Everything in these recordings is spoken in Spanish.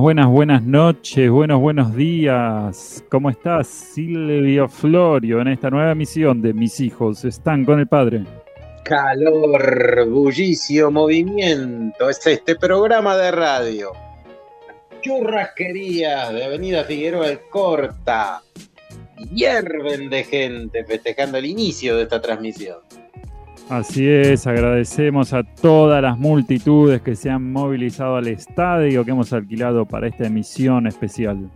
Buenas, buenas, noches, buenos, buenos días. ¿Cómo estás, Silvio Florio, en esta nueva misión de Mis hijos están con el padre? Calor, bullicio, movimiento. Es este programa de radio. Churrasquería de Avenida Figueroa el Corta. Hierven de gente festejando el inicio de esta transmisión. Así es, agradecemos a todas las multitudes que se han movilizado al estadio que hemos alquilado para esta emisión especial.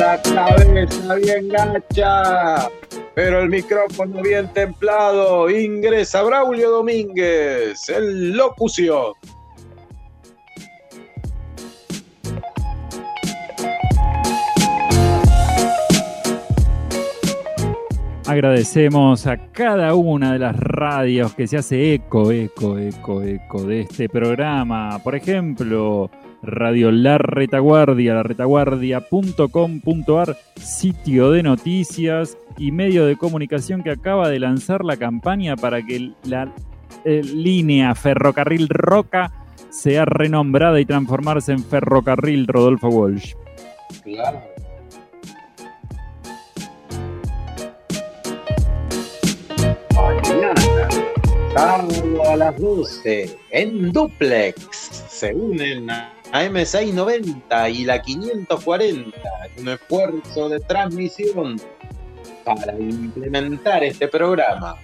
La cabeza bien gacha, pero el micrófono bien templado. Ingresa Braulio Domínguez en locución. Agradecemos a cada una de las radios que se hace eco, eco, eco, eco de este programa. Por ejemplo, Radio La Retaguardia, laretaguardia.com.ar, sitio de noticias y medio de comunicación que acaba de lanzar la campaña para que la eh, línea Ferrocarril Roca sea renombrada y transformarse en Ferrocarril Rodolfo Walsh. Claro. Mañana, sábado a las 12, en Duplex, se unen a M690 y la 540, un esfuerzo de transmisión para implementar este programa.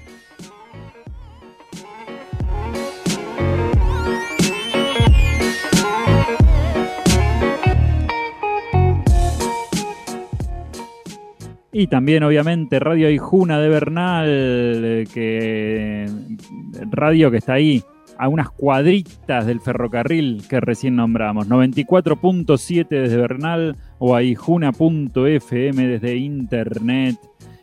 Y también, obviamente, Radio Aijuna de Bernal, eh, que radio que está ahí, a unas cuadritas del ferrocarril que recién nombramos. 94.7 desde Bernal o aijuna.fm desde internet.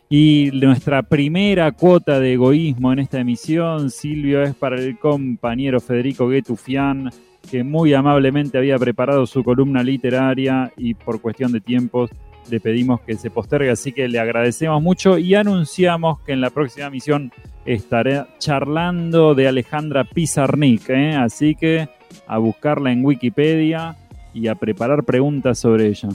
Y nuestra primera cuota de egoísmo en esta emisión, Silvio, es para el compañero Federico Guetufián, que muy amablemente había preparado su columna literaria y por cuestión de tiempos le pedimos que se postergue, así que le agradecemos mucho y anunciamos que en la próxima misión estaré charlando de Alejandra Pizarnik, ¿eh? así que a buscarla en Wikipedia y a preparar preguntas sobre ella.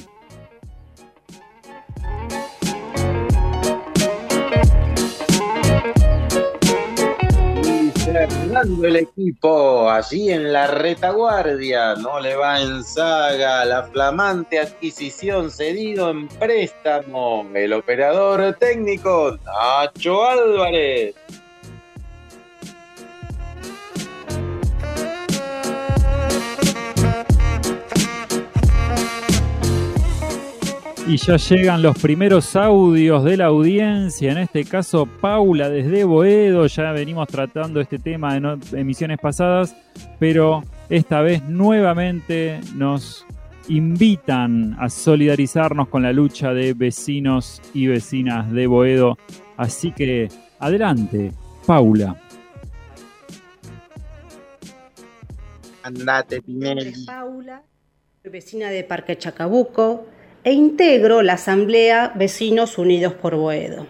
El equipo allí en la retaguardia, no le va en saga la flamante adquisición cedido en préstamo, el operador técnico Nacho Álvarez. Y ya llegan los primeros audios de la audiencia, en este caso Paula desde Boedo, ya venimos tratando este tema en emisiones pasadas, pero esta vez nuevamente nos invitan a solidarizarnos con la lucha de vecinos y vecinas de Boedo. Así que adelante, Paula. Andate, Pinelli. Paula, soy vecina de Parque Chacabuco e integro la Asamblea Vecinos Unidos por Boedo.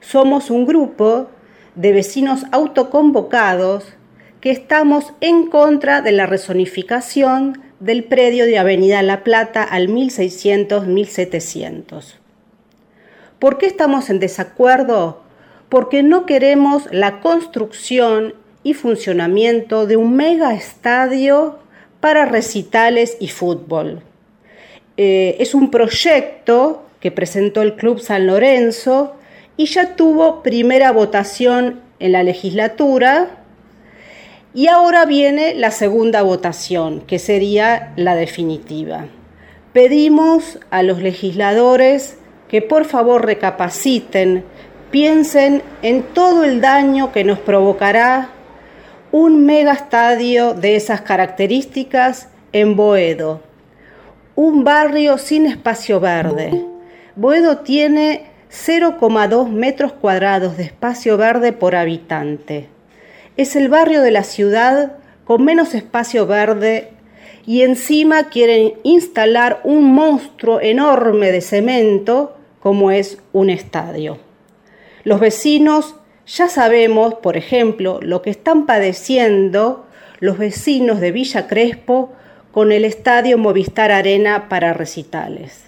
Somos un grupo de vecinos autoconvocados que estamos en contra de la rezonificación del predio de Avenida La Plata al 1600-1700. ¿Por qué estamos en desacuerdo? Porque no queremos la construcción y funcionamiento de un mega estadio para recitales y fútbol. Eh, es un proyecto que presentó el Club San Lorenzo y ya tuvo primera votación en la legislatura Y ahora viene la segunda votación, que sería la definitiva. Pedimos a los legisladores que por favor recapaciten, piensen en todo el daño que nos provocará un megastadio de esas características en Boedo, un barrio sin espacio verde. Boedo tiene 0,2 metros cuadrados de espacio verde por habitante. Es el barrio de la ciudad con menos espacio verde y encima quieren instalar un monstruo enorme de cemento como es un estadio. Los vecinos ya sabemos, por ejemplo, lo que están padeciendo los vecinos de Villa Crespo con el estadio Movistar Arena para recitales.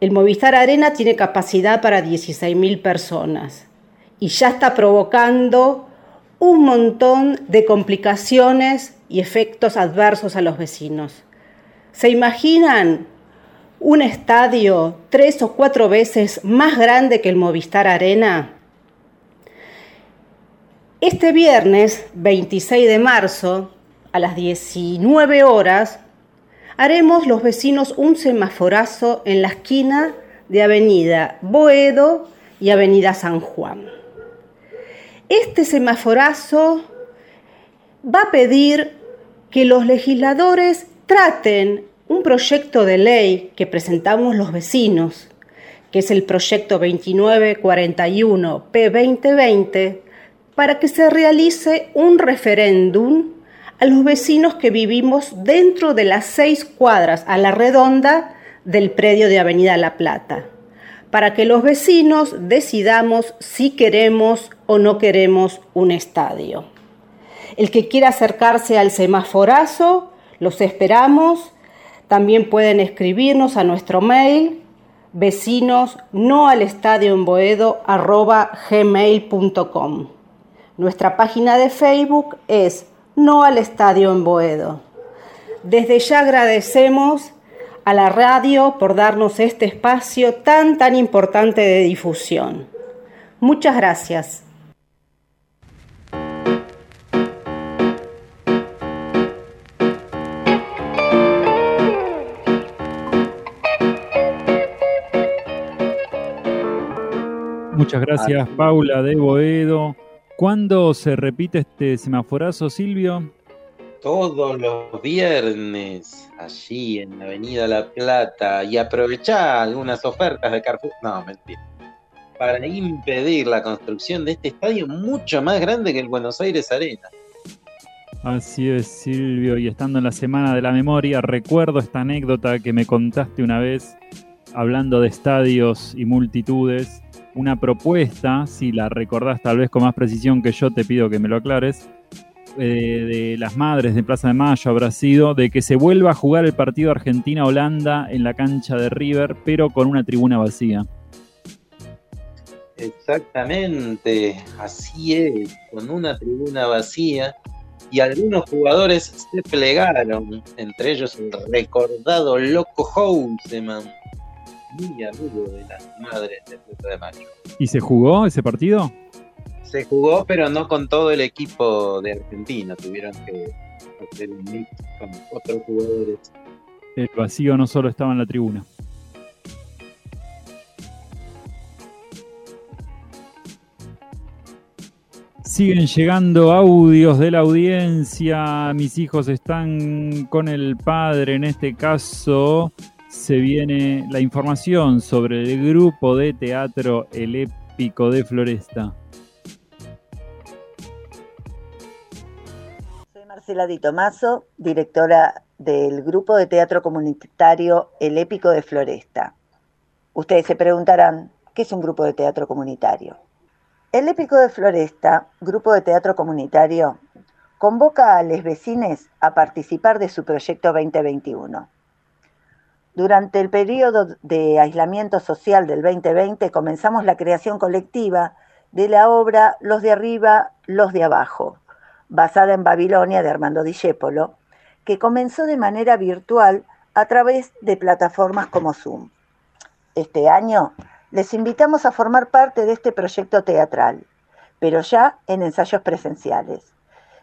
El Movistar Arena tiene capacidad para 16.000 personas y ya está provocando un montón de complicaciones y efectos adversos a los vecinos. ¿Se imaginan un estadio tres o cuatro veces más grande que el Movistar Arena? Este viernes 26 de marzo, a las 19 horas, haremos los vecinos un semaforazo en la esquina de Avenida Boedo y Avenida San Juan. Este semaforazo va a pedir que los legisladores traten un proyecto de ley que presentamos los vecinos, que es el proyecto 2941 P2020, para que se realice un referéndum a los vecinos que vivimos dentro de las seis cuadras a la redonda del predio de Avenida La Plata, para que los vecinos decidamos si queremos o no queremos un estadio. El que quiera acercarse al semaforazo, los esperamos también pueden escribirnos a nuestro mail vecinos no al estadio en Boedo gmail.com. Nuestra página de Facebook es No al Estadio en Boedo. Desde ya agradecemos a la radio por darnos este espacio tan tan importante de difusión. Muchas gracias. Muchas gracias, Paula de Boedo. ¿Cuándo se repite este semaforazo, Silvio? Todos los viernes, allí en la Avenida La Plata, y aprovechar algunas ofertas de Carrefour. No, mentira. Para impedir la construcción de este estadio mucho más grande que el Buenos Aires Arena. Así es, Silvio, y estando en la Semana de la Memoria, recuerdo esta anécdota que me contaste una vez hablando de estadios y multitudes una propuesta, si la recordás tal vez con más precisión que yo, te pido que me lo aclares, eh, de las madres de Plaza de Mayo habrá sido de que se vuelva a jugar el partido Argentina-Holanda en la cancha de River, pero con una tribuna vacía. Exactamente, así es, con una tribuna vacía y algunos jugadores se plegaron, entre ellos el recordado Loco Houseman muy amigo de las madres de Plata de Mayo. ¿Y se jugó ese partido? Se jugó, pero no con todo el equipo de Argentina. Tuvieron que hacer un mix con otros jugadores. El vacío no solo estaba en la tribuna. Siguen llegando audios de la audiencia. Mis hijos están con el padre, en este caso se viene la información sobre el grupo de teatro El Épico de Floresta. Soy Marcela Di Tomaso, directora del grupo de teatro comunitario El Épico de Floresta. Ustedes se preguntarán, ¿qué es un grupo de teatro comunitario? El Épico de Floresta, grupo de teatro comunitario, convoca a los vecines a participar de su proyecto 2021 durante el periodo de aislamiento social del 2020 comenzamos la creación colectiva de la obra Los de arriba, los de abajo, basada en Babilonia de Armando Discépolo, que comenzó de manera virtual a través de plataformas como Zoom. Este año les invitamos a formar parte de este proyecto teatral, pero ya en ensayos presenciales.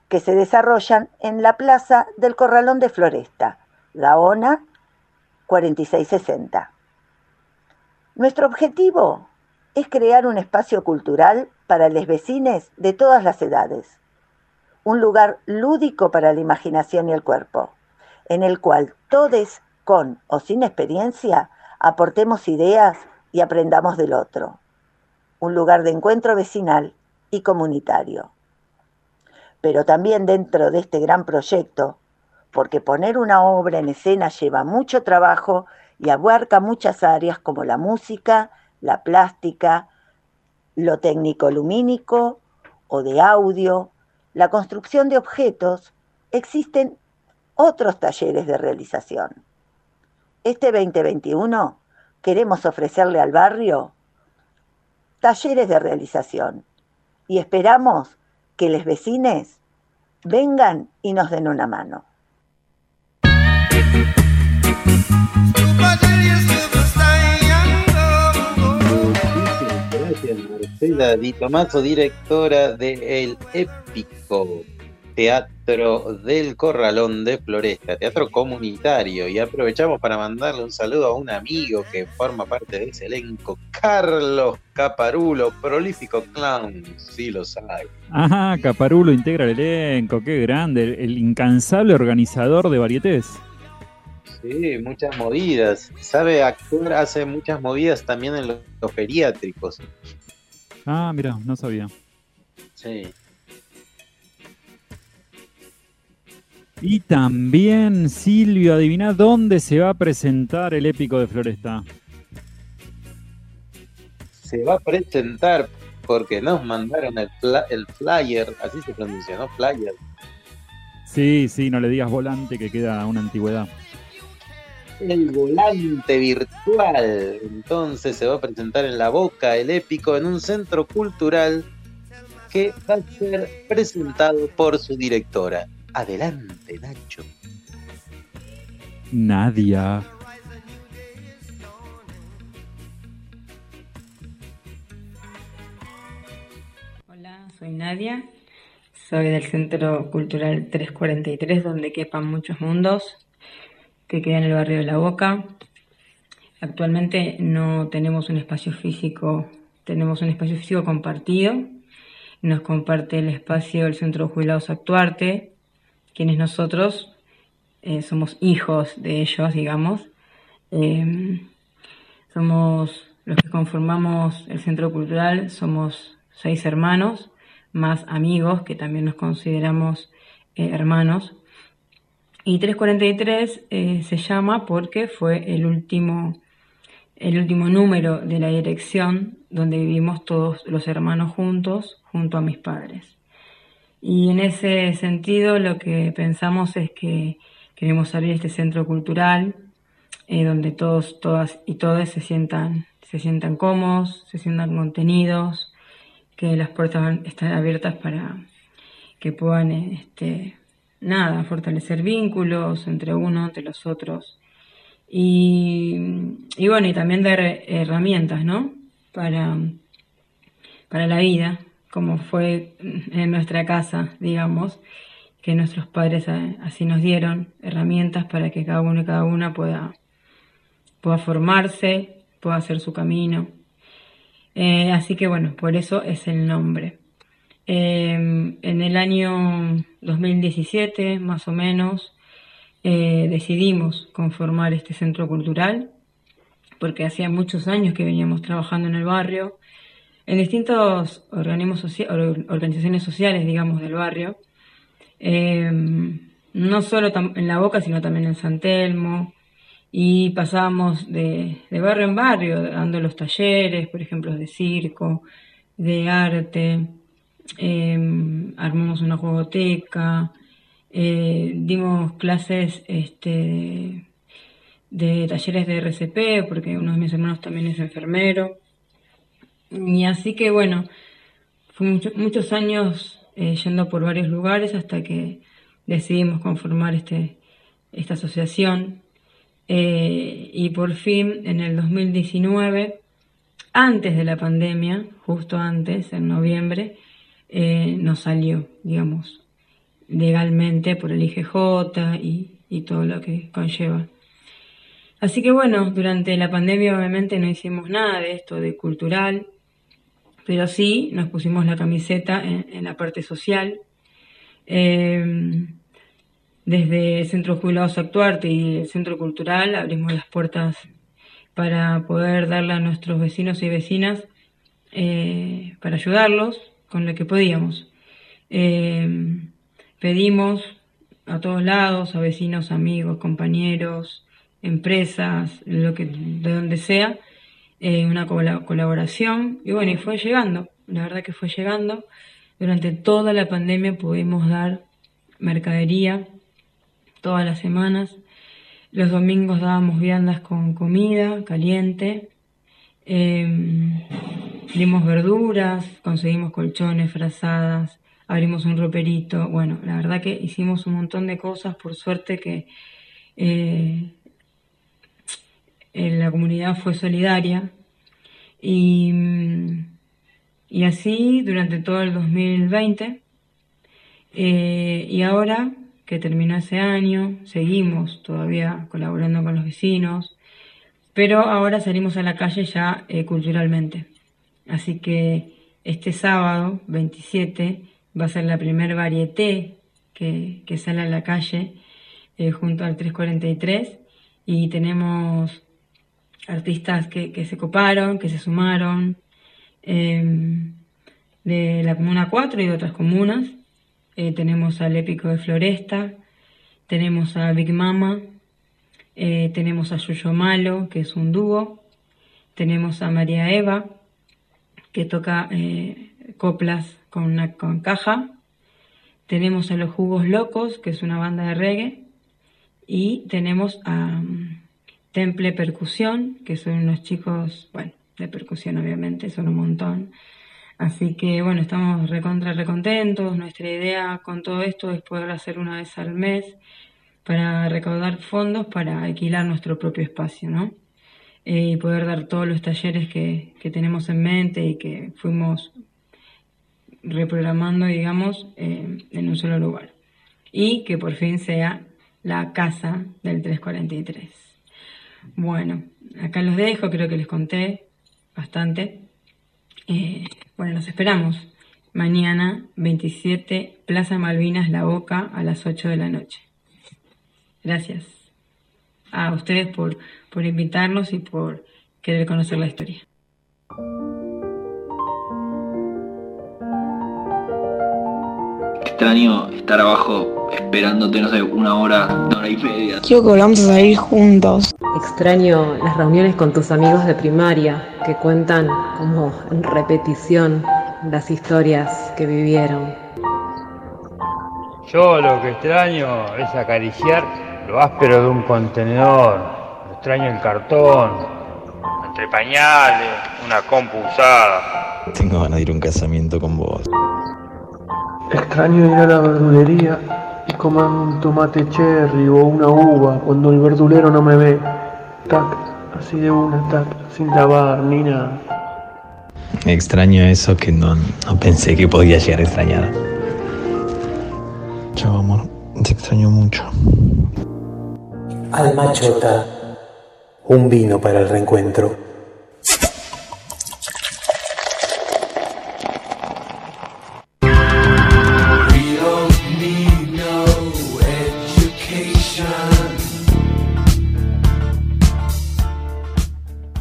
que se desarrollan en la plaza del Corralón de Floresta, Gaona 4660. Nuestro objetivo es crear un espacio cultural para los vecinos de todas las edades, un lugar lúdico para la imaginación y el cuerpo, en el cual todos, con o sin experiencia, aportemos ideas y aprendamos del otro. Un lugar de encuentro vecinal y comunitario. Pero también dentro de este gran proyecto, porque poner una obra en escena lleva mucho trabajo y abarca muchas áreas como la música, la plástica, lo técnico lumínico o de audio, la construcción de objetos, existen otros talleres de realización. Este 2021 queremos ofrecerle al barrio talleres de realización y esperamos que los vecines vengan y nos den una mano. Gracias Marcela Di Tomaso, directora de El Épico Teatro del Corralón de Floresta, teatro comunitario. Y aprovechamos para mandarle un saludo a un amigo que forma parte de ese elenco, Carlos Caparulo, prolífico clown, sí lo sabe. Ajá, Caparulo integra el elenco, qué grande, el incansable organizador de varietés. Sí, muchas movidas. Sabe actuar, hace muchas movidas también en los, los geriátricos. Ah, mira, no sabía. Sí. Y también, Silvio, adivina dónde se va a presentar el épico de Floresta. Se va a presentar porque nos mandaron el, el flyer, así se pronuncia, ¿no? Flyer. Sí, sí, no le digas volante que queda una antigüedad. El volante virtual. Entonces se va a presentar en La Boca, el épico, en un centro cultural que va a ser presentado por su directora. Adelante, Nacho. Nadia. Hola, soy Nadia. Soy del Centro Cultural 343, donde quepan muchos mundos, que queda en el barrio de La Boca. Actualmente no tenemos un espacio físico, tenemos un espacio físico compartido. Nos comparte el espacio el Centro Jubilados Actuarte, quienes nosotros eh, somos hijos de ellos, digamos. Eh, somos los que conformamos el Centro Cultural, somos seis hermanos, más amigos, que también nos consideramos eh, hermanos. Y 343 eh, se llama porque fue el último, el último número de la dirección donde vivimos todos los hermanos juntos, junto a mis padres. Y en ese sentido lo que pensamos es que queremos abrir este centro cultural eh, donde todos, todas y todos se sientan, se sientan cómodos, se sientan contenidos, que las puertas van- están abiertas para que puedan, este, nada, fortalecer vínculos entre uno, entre los otros. Y, y bueno, y también dar herramientas, ¿no? Para, para la vida, como fue en nuestra casa, digamos, que nuestros padres así nos dieron, herramientas para que cada uno y cada una pueda, pueda formarse, pueda hacer su camino. Eh, así que bueno, por eso es el nombre. Eh, en el año 2017, más o menos, eh, decidimos conformar este centro cultural, porque hacía muchos años que veníamos trabajando en el barrio, en distintos organismos socia- or- organizaciones sociales, digamos, del barrio, eh, no solo en La Boca, sino también en San Telmo, y pasábamos de, de barrio en barrio, dando los talleres, por ejemplo, de circo, de arte, eh, armamos una jugoteca, eh, dimos clases este, de, de talleres de RCP, porque uno de mis hermanos también es enfermero. Y así que bueno, fue mucho- muchos años eh, yendo por varios lugares hasta que decidimos conformar este, esta asociación. Eh, y por fin, en el 2019, antes de la pandemia, justo antes, en noviembre, eh, nos salió, digamos. legalmente por el IGJ y, todo lo que conlleva. Así que bueno, durante la pandemia obviamente no hicimos nada de esto de cultural, pero sí nos pusimos la camiseta en, la parte social. Eh, desde el Centro Jubilados Actuarte y el Centro Cultural abrimos las puertas para poder darle a nuestros vecinos y vecinas, eh, para ayudarlos con lo que podíamos. Eh, pedimos a todos lados, a vecinos, amigos, compañeros, empresas, lo que, de donde sea, eh, una colaboración. Y bueno, y fue llegando, la verdad que fue llegando. Durante toda la pandemia pudimos dar mercadería todas las semanas. Los domingos dábamos viandas con comida caliente. Em, dimos verduras, conseguimos colchones, frazadas, abrimos un roperito. Bueno, la verdad que hicimos un montón de cosas. Por suerte que eh, la comunidad fue solidaria y, y así durante todo el 2020 eh, y ahora que terminó ese año, seguimos todavía colaborando con los vecinos, pero ahora salimos a la calle ya eh, culturalmente. Así que este sábado 27 va a ser la primer varieté que, sale a la calle eh, junto al 343 y tenemos artistas que, se coparon, que se sumaron em, de la Comuna 4 y de otras comunas. Eh, tenemos al Épico de Floresta, tenemos a Big Mama, eh, tenemos a Yuyo Malo, que es un dúo, tenemos a María Eva, que toca eh, coplas con una con caja, tenemos a Los Jugos Locos, que es una banda de reggae, y tenemos a Temple Percusión, que son unos chicos, bueno, de percusión obviamente, son un montón. Así que bueno, estamos recontra recontentos. Nuestra idea con todo esto es poder hacer una vez al mes para recaudar fondos para alquilar nuestro propio espacio, ¿no? Eh, y poder dar todos los talleres que, que, tenemos en mente y que fuimos reprogramando, digamos, eh, en un solo lugar. Y que por fin sea la casa del 343. Bueno, acá los dejo, creo que les conté bastante. Eh, bueno, nos esperamos mañana 27, Plaza Malvinas, La Boca, a las 8 de la noche. Gracias a ustedes por, por invitarnos y por querer conocer la historia. Extraño estar abajo esperándote, no sé, una hora, una hora y media. Quiero que volvamos a salir juntos. Extraño las reuniones con tus amigos de primaria que cuentan como en repetición las historias que vivieron. Yo lo que extraño es acariciar lo áspero de un contenedor. Extraño el cartón, entre pañales, una compu usada. Tengo ganas de ir a un casamiento con vos. Extraño ir a la verdulería y comer un tomate cherry o una uva cuando el verdulero no me ve. Tac, así de una, tac, sin lavar ni nada. Extraño eso que no, no pensé que podía llegar a extrañar. Chao, amor. Te extraño mucho. Alma Chota. Un vino para el reencuentro.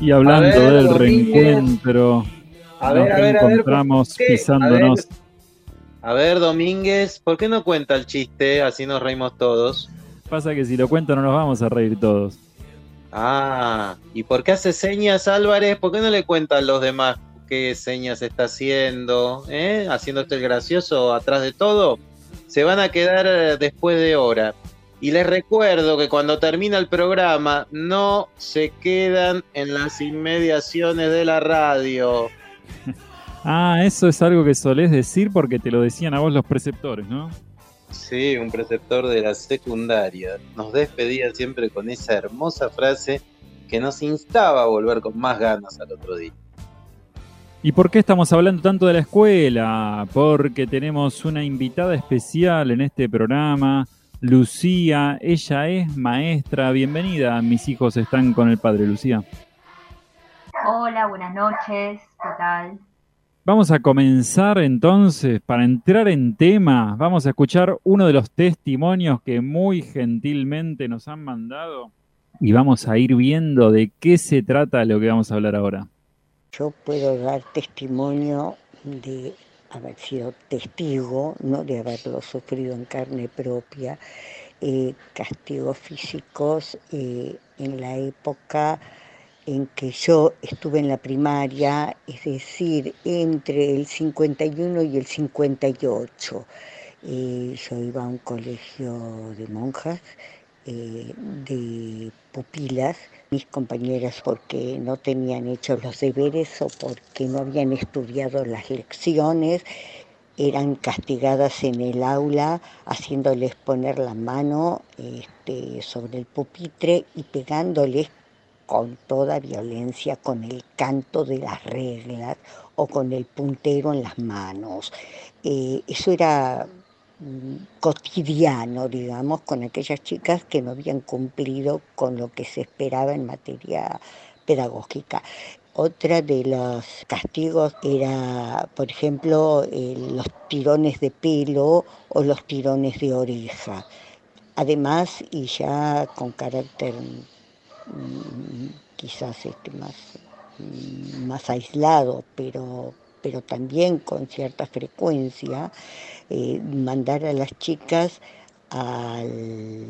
Y hablando del reencuentro, a ver, nos a ver, encontramos pisándonos. A ver, Domínguez, ¿por qué no cuenta el chiste? Así nos reímos todos. Pasa que si lo cuento no nos vamos a reír todos. Ah, ¿y por qué hace señas Álvarez? ¿Por qué no le cuentan los demás qué señas está haciendo? ¿Eh? ¿Haciéndote el gracioso atrás de todo? Se van a quedar eh, después de hora. Y les recuerdo que cuando termina el programa no se quedan en las inmediaciones de la radio. Ah, eso es algo que solés decir porque te lo decían a vos los preceptores, ¿no? Sí, un preceptor de la secundaria. Nos despedía siempre con esa hermosa frase que nos instaba a volver con más ganas al otro día. ¿Y por qué estamos hablando tanto de la escuela? Porque tenemos una invitada especial en este programa, Lucía. Ella es maestra. Bienvenida. Mis hijos están con el padre, Lucía. Hola, buenas noches. ¿Qué tal? Vamos a comenzar entonces, para entrar en tema, vamos a escuchar uno de los testimonios que muy gentilmente nos han mandado y vamos a ir viendo de qué se trata lo que vamos a hablar ahora. Yo puedo dar testimonio de haber sido testigo, no de haberlo sufrido en carne propia, eh, castigos físicos eh, en la época en que yo estuve en la primaria, es decir, entre el 51 y el 58. Eh, yo iba a un colegio de monjas, eh, de pupilas, mis compañeras porque no tenían hecho los deberes o porque no habían estudiado las lecciones, eran castigadas en el aula haciéndoles poner la mano este, sobre el pupitre y pegándoles con toda violencia, con el canto de las reglas o con el puntero en las manos. Eh, eso era mm, cotidiano, digamos, con aquellas chicas que no habían cumplido con lo que se esperaba en materia pedagógica. Otra de los castigos era, por ejemplo, los tirones de pelo o los tirones de oreja. Además, y ya con carácter quizás este, más, mm, más aislado, pero, pero también con cierta frecuencia, eh, mandar a las chicas al,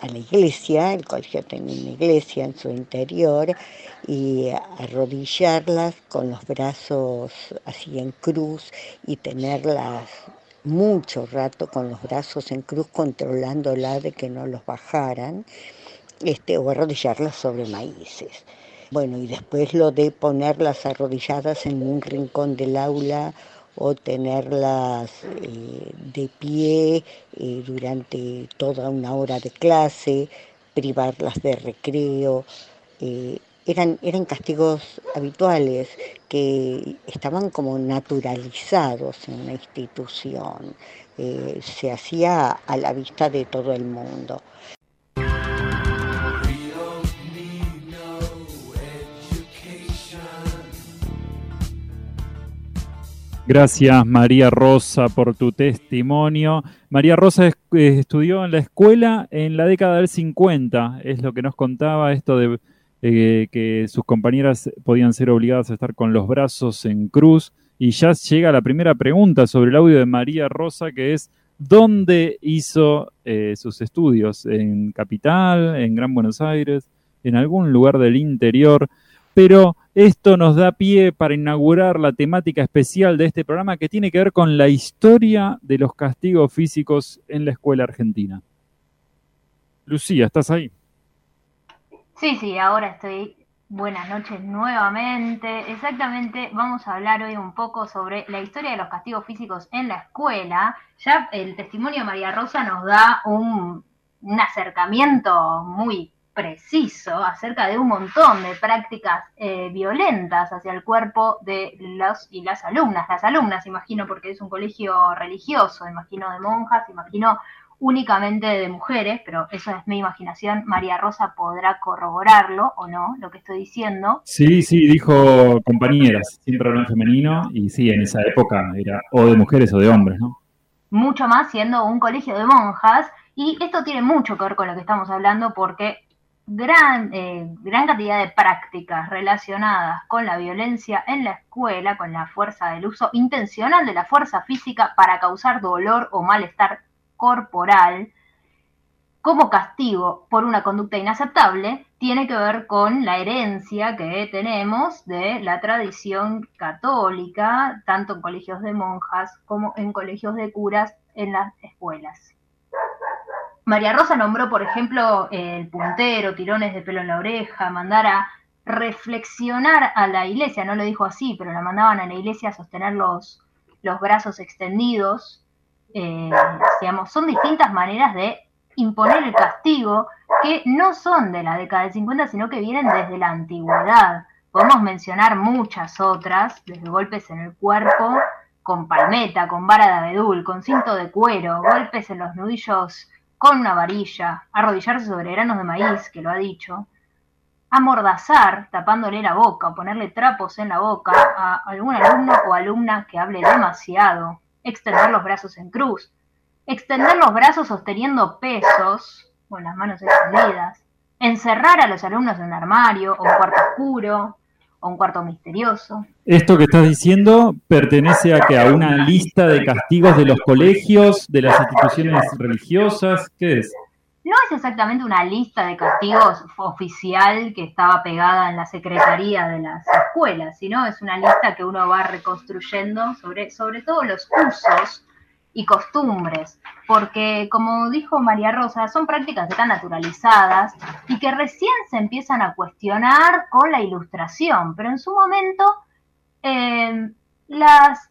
a la iglesia, el colegio tenía una iglesia en su interior, y arrodillarlas con los brazos así en cruz y tenerlas mucho rato con los brazos en cruz controlándolas de que no los bajaran este, o arrodillarlas sobre maíces. Bueno, y después lo de ponerlas arrodilladas en un rincón del aula o tenerlas eh, de pie eh, durante toda una hora de clase, privarlas de recreo. Eh, eran, eran castigos habituales que estaban como naturalizados en la institución. se hacía a la vista de todo el mundo. Gracias María Rosa por tu testimonio. María Rosa eh, estudió en la escuela en la década del 50, es lo que nos contaba esto de eh, que sus compañeras podían ser obligadas a estar con los brazos en cruz. Y ya llega la primera pregunta sobre el audio de María Rosa, que es, ¿dónde hizo eh, sus estudios? ¿En Capital? ¿En Gran Buenos Aires? ¿En algún lugar del interior? Pero esto nos da pie para inaugurar la temática especial de este programa que tiene que ver con la historia de los castigos físicos en la escuela argentina. Lucía, ¿estás ahí? Sí, sí, ahora estoy. Buenas noches nuevamente. Exactamente, vamos a hablar hoy un poco sobre la historia de los castigos físicos en la escuela. Ya el testimonio de María Rosa nos da un, acercamiento muy preciso acerca de un montón de prácticas eh, violentas hacia el cuerpo de los y las alumnas, las alumnas, imagino, porque es un colegio religioso, imagino de monjas, imagino únicamente de mujeres, pero eso es mi imaginación. María Rosa podrá corroborarlo o no, lo que estoy diciendo. Sí, sí, dijo compañeras, siempre habló en femenino, y sí, en esa época era o de mujeres o de hombres, ¿no? Mucho más siendo un colegio de monjas, y esto tiene mucho que ver con lo que estamos hablando porque gran, eh, gran cantidad de prácticas relacionadas con la violencia en la escuela, con la fuerza del uso intencional de la fuerza física para causar dolor o malestar corporal, como castigo por una conducta inaceptable, tiene que ver con la herencia que tenemos de la tradición católica, tanto en colegios de monjas como en colegios de curas en las escuelas. María Rosa nombró, por ejemplo, el puntero, tirones de pelo en la oreja, mandar a reflexionar a la iglesia, no lo dijo así, pero la mandaban a la iglesia a sostener los, los brazos extendidos. Eh, digamos, son distintas maneras de imponer el castigo que no son de la década del 50, sino que vienen desde la antigüedad. Podemos mencionar muchas otras, desde golpes en el cuerpo, con palmeta, con vara de abedul, con cinto de cuero, golpes en los nudillos con una varilla, arrodillarse sobre granos de maíz, que lo ha dicho, amordazar tapándole la boca o ponerle trapos en la boca a algún alumno o alumna que hable demasiado, extender los brazos en cruz, extender los brazos sosteniendo pesos con las manos extendidas, encerrar a los alumnos en un armario o un cuarto oscuro o un cuarto misterioso. Esto que estás diciendo pertenece a que a una lista de castigos de los colegios, de las instituciones religiosas, ¿qué es? No es exactamente una lista de castigos oficial que estaba pegada en la secretaría de las escuelas, sino es una lista que uno va reconstruyendo sobre, sobre todo los usos y costumbres, porque como dijo María Rosa, son prácticas que están naturalizadas y que recién se empiezan a cuestionar con la ilustración, pero en su momento eh, las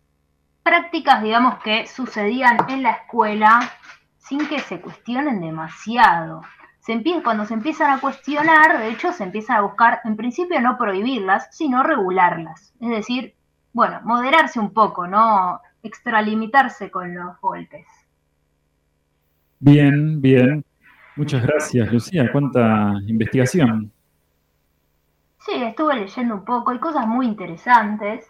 prácticas, digamos, que sucedían en la escuela sin que se cuestionen demasiado. Se empieza, cuando se empiezan a cuestionar, de hecho, se empiezan a buscar, en principio, no prohibirlas, sino regularlas. Es decir, bueno, moderarse un poco, no extralimitarse con los golpes. Bien, bien. Muchas gracias, Lucía. ¿Cuánta investigación? Sí, estuve leyendo un poco, hay cosas muy interesantes.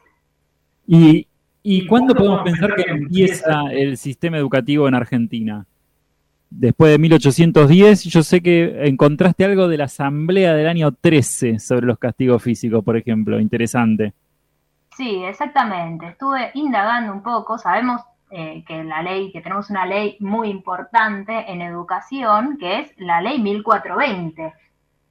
¿Y, y cuándo podemos pensar que empieza el sistema educativo en Argentina? Después de 1810, yo sé que encontraste algo de la Asamblea del año 13 sobre los castigos físicos, por ejemplo. Interesante. Sí, exactamente. Estuve indagando un poco. Sabemos eh, que la ley, que tenemos una ley muy importante en educación, que es la ley 1420.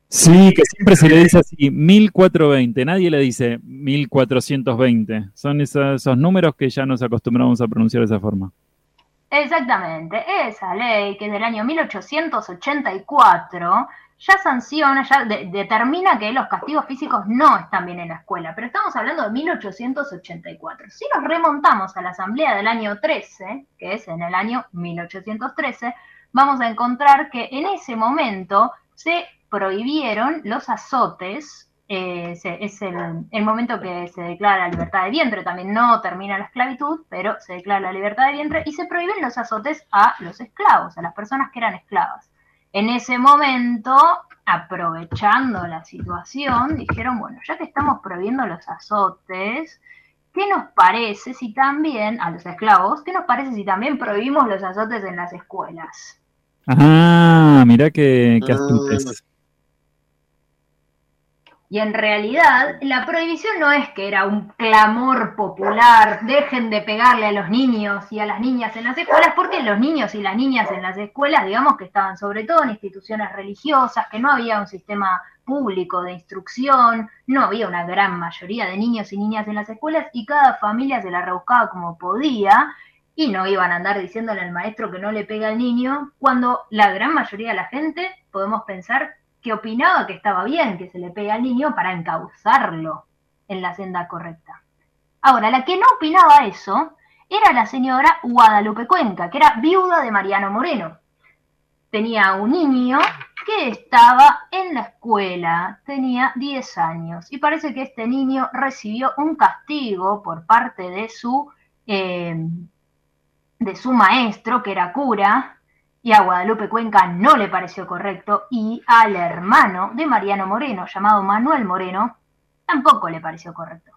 Sí, que siempre se le dice así, 1420, nadie le dice 1420. Son esos, esos números que ya nos acostumbramos a pronunciar de esa forma. Exactamente, esa ley que es del año 1884 ya sanciona, ya de- determina que los castigos físicos no están bien en la escuela, pero estamos hablando de 1884. Si nos remontamos a la asamblea del año 13, que es en el año 1813, vamos a encontrar que en ese momento se prohibieron los azotes. eh, es el, el momento que se declara la libertad de vientre, también no termina la esclavitud, pero se declara la libertad de vientre y se prohíben los azotes a los esclavos, a las personas que eran esclavas. En ese momento, aprovechando la situación, dijeron, bueno, ya que estamos prohibiendo los azotes, ¿qué nos parece si también, a los esclavos, qué nos parece si también prohibimos los azotes en las escuelas? Ah, mirá qué, qué astutes. Y en realidad, la prohibición no es que era un clamor popular, dejen de pegarle a los niños y a las niñas en las escuelas, porque los niños y las niñas en las escuelas, digamos que estaban sobre todo en instituciones religiosas, que no había un sistema público de instrucción, no había una gran mayoría de niños y niñas en las escuelas y cada familia se la rebuscaba como podía y no iban a andar diciéndole al maestro que no le pega al niño, cuando la gran mayoría de la gente, podemos pensar, que opinaba que estaba bien que se le pegue al niño para encauzarlo en la senda correcta. Ahora, la que no opinaba eso era la señora Guadalupe Cuenca, que era viuda de Mariano Moreno. Tenía un niño que estaba en la escuela, tenía 10 años, y parece que este niño recibió un castigo por parte de su, eh, de su maestro, que era cura, y a Guadalupe Cuenca no le pareció correcto y al hermano de Mariano Moreno, llamado Manuel Moreno, tampoco le pareció correcto.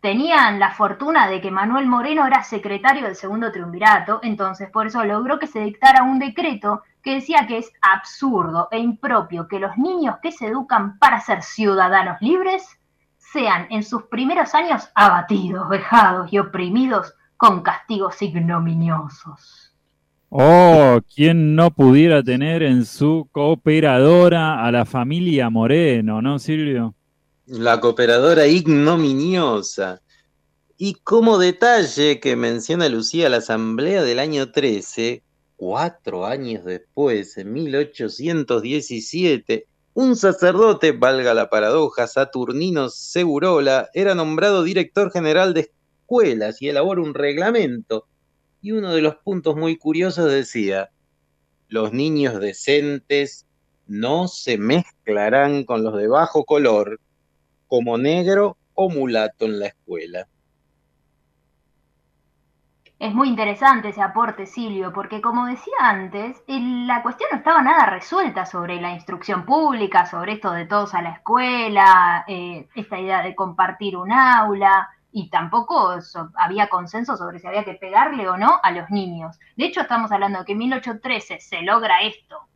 Tenían la fortuna de que Manuel Moreno era secretario del segundo triunvirato, entonces por eso logró que se dictara un decreto que decía que es absurdo e impropio que los niños que se educan para ser ciudadanos libres sean en sus primeros años abatidos, vejados y oprimidos con castigos ignominiosos. Oh, ¿quién no pudiera tener en su cooperadora a la familia Moreno, no, Silvio? La cooperadora ignominiosa. Y como detalle que menciona Lucía, la asamblea del año 13, cuatro años después, en 1817, un sacerdote, valga la paradoja, Saturnino Segurola, era nombrado director general de escuelas y elabora un reglamento. Y uno de los puntos muy curiosos decía, los niños decentes no se mezclarán con los de bajo color como negro o mulato en la escuela. Es muy interesante ese aporte, Silvio, porque como decía antes, la cuestión no estaba nada resuelta sobre la instrucción pública, sobre esto de todos a la escuela, eh, esta idea de compartir un aula, y tampoco había consenso sobre si había que pegarle o no a los niños. De hecho, estamos hablando de que en 1813 se logra esto,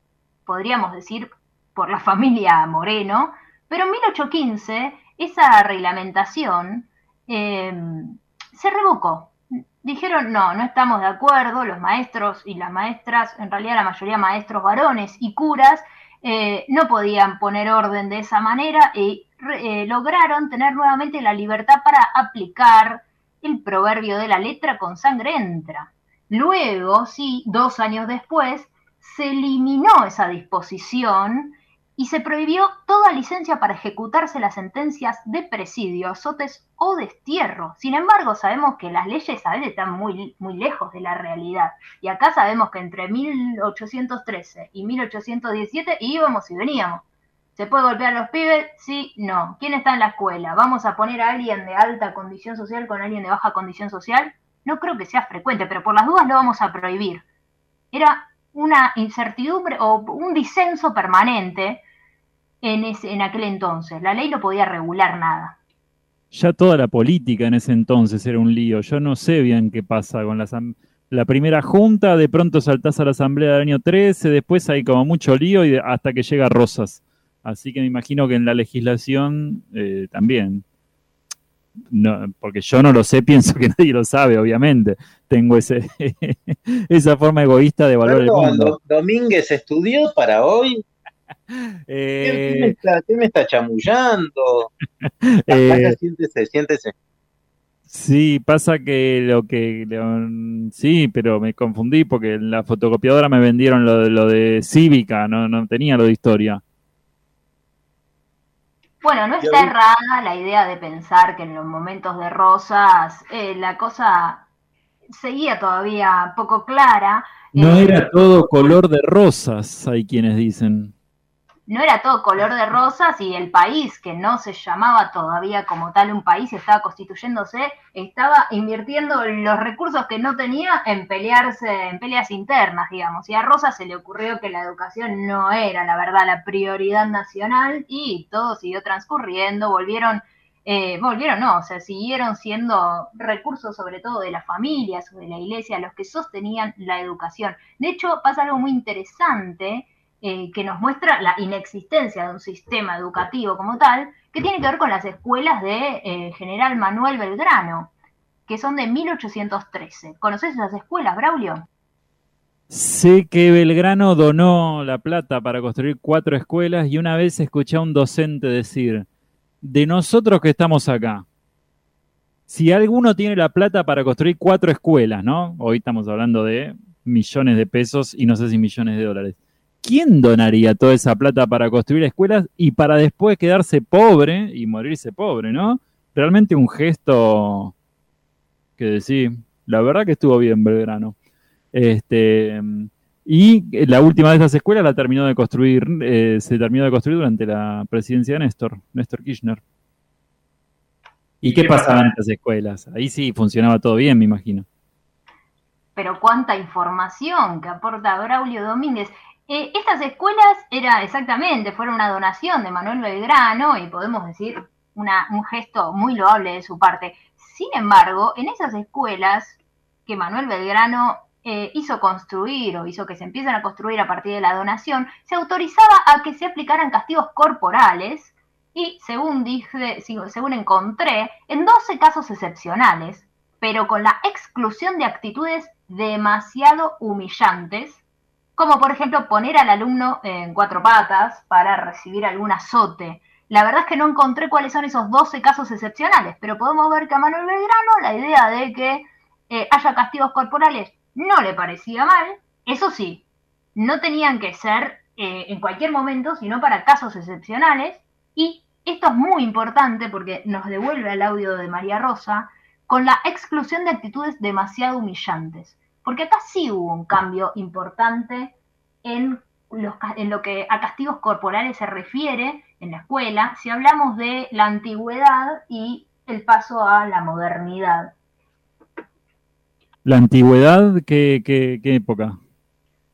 podríamos decir, por la familia Moreno, pero en 1815 esa reglamentación eh, se revocó. Dijeron, no, no estamos de acuerdo, los maestros y las maestras, en realidad la mayoría maestros varones y curas, eh, no podían poner orden de esa manera y eh, lograron tener nuevamente la libertad para aplicar el proverbio de la letra con sangre entra. Luego, sí, dos años después, se eliminó esa disposición y se prohibió toda licencia para ejecutarse las sentencias de presidio, azotes o destierro. Sin embargo, sabemos que las leyes a están muy, muy lejos de la realidad. Y acá sabemos que entre 1813 y 1817 íbamos y veníamos. ¿Se puede golpear a los pibes? Sí, no. ¿Quién está en la escuela? ¿Vamos a poner a alguien de alta condición social con alguien de baja condición social? No creo que sea frecuente, pero por las dudas lo vamos a prohibir. Era una incertidumbre o un disenso permanente en, ese, en aquel entonces. La ley no podía regular nada. Ya toda la política en ese entonces era un lío. Yo no sé bien qué pasa con la, la primera junta, de pronto saltás a la asamblea del año 13, después hay como mucho lío y hasta que llega Rosas. Así que me imagino que en la legislación eh, también. No, porque yo no lo sé, pienso que nadie lo sabe, obviamente. Tengo ese, esa forma egoísta de evaluar el mundo. Do- Domínguez estudió para hoy. ¿Qué, qué me Eh, está, qué me está chamullando? eh, siéntese, siéntese. Sí, pasa que lo que lo- sí, pero me confundí porque en la fotocopiadora me vendieron lo de lo de cívica, no, no tenía lo de historia. Bueno, no está errada la idea de pensar que en los momentos de Rosas eh, la cosa seguía todavía poco clara. No Eh, era todo color de rosas, hay quienes dicen. No era todo color de rosas y el país, que no se llamaba todavía como tal un país, estaba constituyéndose, estaba invirtiendo los recursos que no tenía en pelearse, en peleas internas, digamos. Y a Rosas se le ocurrió que la educación no era, la verdad, la prioridad nacional y todo siguió transcurriendo, volvieron, eh, volvieron, no, o sea, siguieron siendo recursos sobre todo de las familias o de la iglesia los que sostenían la educación. De hecho, pasa algo muy interesante eh, que nos muestra la inexistencia de un sistema educativo como tal, que tiene que ver con las escuelas de eh, General Manuel Belgrano, que son de 1813. ¿Conoces esas escuelas, Braulio? Sé que Belgrano donó la plata para construir cuatro escuelas y una vez escuché a un docente decir, de nosotros que estamos acá, si alguno tiene la plata para construir cuatro escuelas, ¿no? Hoy estamos hablando de millones de pesos y no sé si millones de dólares. ¿Quién donaría toda esa plata para construir escuelas y para después quedarse pobre y morirse pobre, ¿no? Realmente un gesto que decir, la verdad que estuvo bien Belgrano. Este, y la última de esas escuelas la terminó de construir, eh, se terminó de construir durante la presidencia de Néstor, Néstor Kirchner. ¿Y qué pasaba en esas escuelas? Ahí sí funcionaba todo bien, me imagino. Pero cuánta información que aporta Braulio Domínguez. Eh, estas escuelas era exactamente, fueron una donación de Manuel Belgrano y podemos decir una, un gesto muy loable de su parte. Sin embargo, en esas escuelas que Manuel Belgrano eh, hizo construir o hizo que se empiecen a construir a partir de la donación, se autorizaba a que se aplicaran castigos corporales y, según dije, según encontré, en 12 casos excepcionales, pero con la exclusión de actitudes demasiado humillantes, como por ejemplo poner al alumno en cuatro patas para recibir algún azote. La verdad es que no encontré cuáles son esos 12 casos excepcionales, pero podemos ver que a Manuel Belgrano la idea de que eh, haya castigos corporales no le parecía mal. Eso sí, no tenían que ser eh, en cualquier momento, sino para casos excepcionales. Y esto es muy importante porque nos devuelve al audio de María Rosa con la exclusión de actitudes demasiado humillantes. Porque acá sí hubo un cambio importante en los, en lo que a castigos corporales se refiere en la escuela, si hablamos de la antigüedad y el paso a la modernidad. ¿La antigüedad qué, qué, qué época?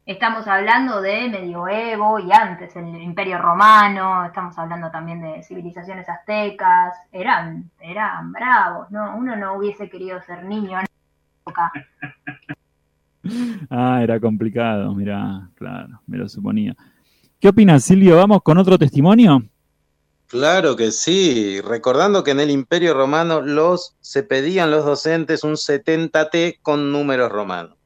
Estamos hablando de medioevo y antes, el Imperio Romano, estamos hablando también de civilizaciones aztecas, eran, eran bravos, ¿no? Uno no hubiese querido ser niño en esa época. Ah, era complicado, mira, claro, me lo suponía. ¿Qué opinas, Silvio? ¿Vamos con otro testimonio? Claro que sí, recordando que en el Imperio Romano los se pedían los docentes un 70T con números romanos.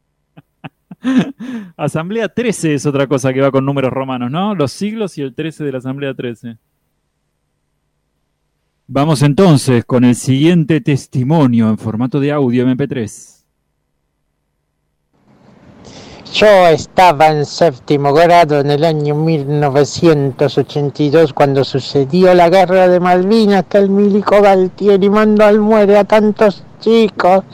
Asamblea 13 es otra cosa que va con números romanos, ¿no? Los siglos y el 13 de la Asamblea 13. Vamos entonces con el siguiente testimonio en formato de audio MP3. Yo estaba en séptimo grado en el año 1982 cuando sucedió la guerra de Malvinas que el milico Galtieri mandó al muere a tantos chicos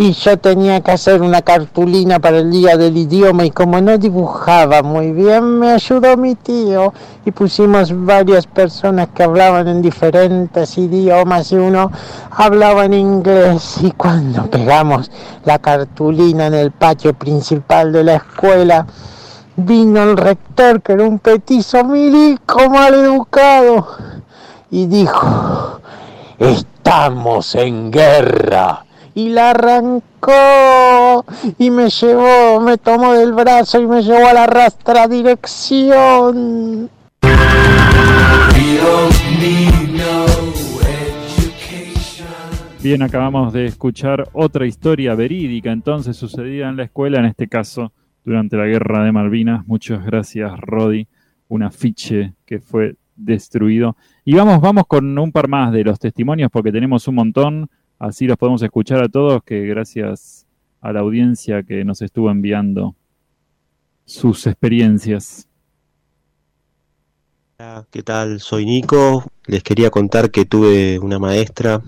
y yo tenía que hacer una cartulina para el día del idioma y como no dibujaba muy bien me ayudó mi tío y pusimos varias personas que hablaban en diferentes idiomas y uno hablaba en inglés. Y cuando pegamos la cartulina en el patio principal de la escuela vino el rector que era un petizo milico mal educado y dijo estamos en guerra y la arrancó y me llevó, me tomó del brazo y me llevó a la rastra dirección. Bien, acabamos de escuchar otra historia verídica, entonces sucedida en la escuela, en este caso durante la guerra de Malvinas. Muchas gracias, Rodi. Un afiche que fue destruido. Y vamos, vamos con un par más de los testimonios porque tenemos un montón. Así los podemos escuchar a todos, que gracias a la audiencia que nos estuvo enviando sus experiencias. Hola, ¿qué tal? Soy Nico. Les quería contar que tuve una maestra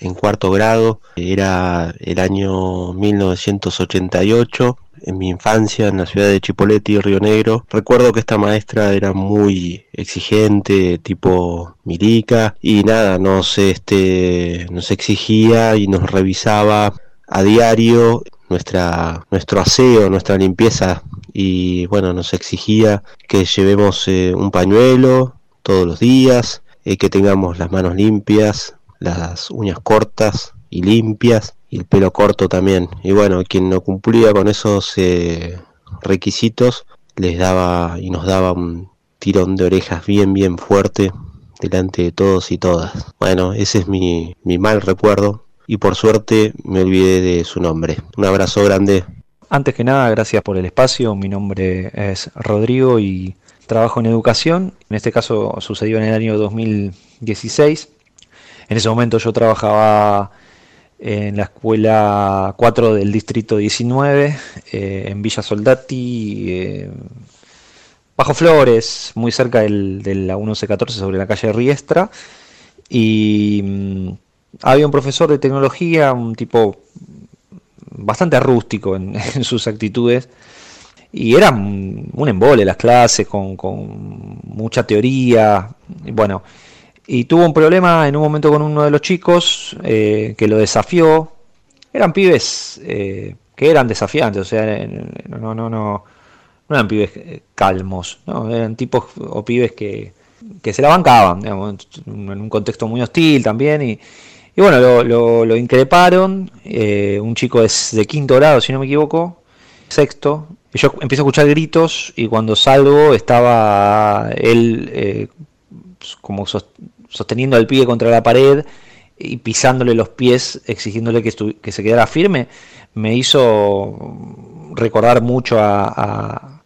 en cuarto grado. Era el año 1988 en mi infancia en la ciudad de Chipoleti, Río Negro. Recuerdo que esta maestra era muy exigente, tipo milica, y nada, nos, este, nos exigía y nos revisaba a diario nuestra, nuestro aseo, nuestra limpieza, y bueno, nos exigía que llevemos eh, un pañuelo todos los días, eh, que tengamos las manos limpias, las uñas cortas y limpias, y el pelo corto también. Y bueno, quien no cumplía con esos eh, requisitos les daba y nos daba un tirón de orejas bien, bien fuerte delante de todos y todas. Bueno, ese es mi, mi mal recuerdo y por suerte me olvidé de su nombre. Un abrazo grande. Antes que nada, gracias por el espacio. Mi nombre es Rodrigo y trabajo en educación. En este caso sucedió en el año 2016. En ese momento yo trabajaba en la escuela 4 del distrito 19, eh, en Villa Soldati, eh, bajo Flores, muy cerca del, de la 1114 sobre la calle Riestra. Y mm, había un profesor de tecnología, un tipo bastante rústico en, sus actitudes. Y era un, embole las clases, con, con mucha teoría. Y bueno, y tuvo un problema en un momento con uno de los chicos eh, que lo desafió. Eran pibes eh, que eran desafiantes, o sea, no, no, no, no eran pibes eh, calmos, ¿no? eran tipos o pibes que, que se la bancaban, digamos, en un contexto muy hostil también. Y, y bueno, lo, lo, lo increparon, un chico es de quinto grado, si no me equivoco, sexto. Y yo empiezo a escuchar gritos y cuando salgo estaba él como sosteniendo al pie contra la pared y pisándole los pies, exigiéndole que, que se quedara firme, me hizo recordar mucho a, a,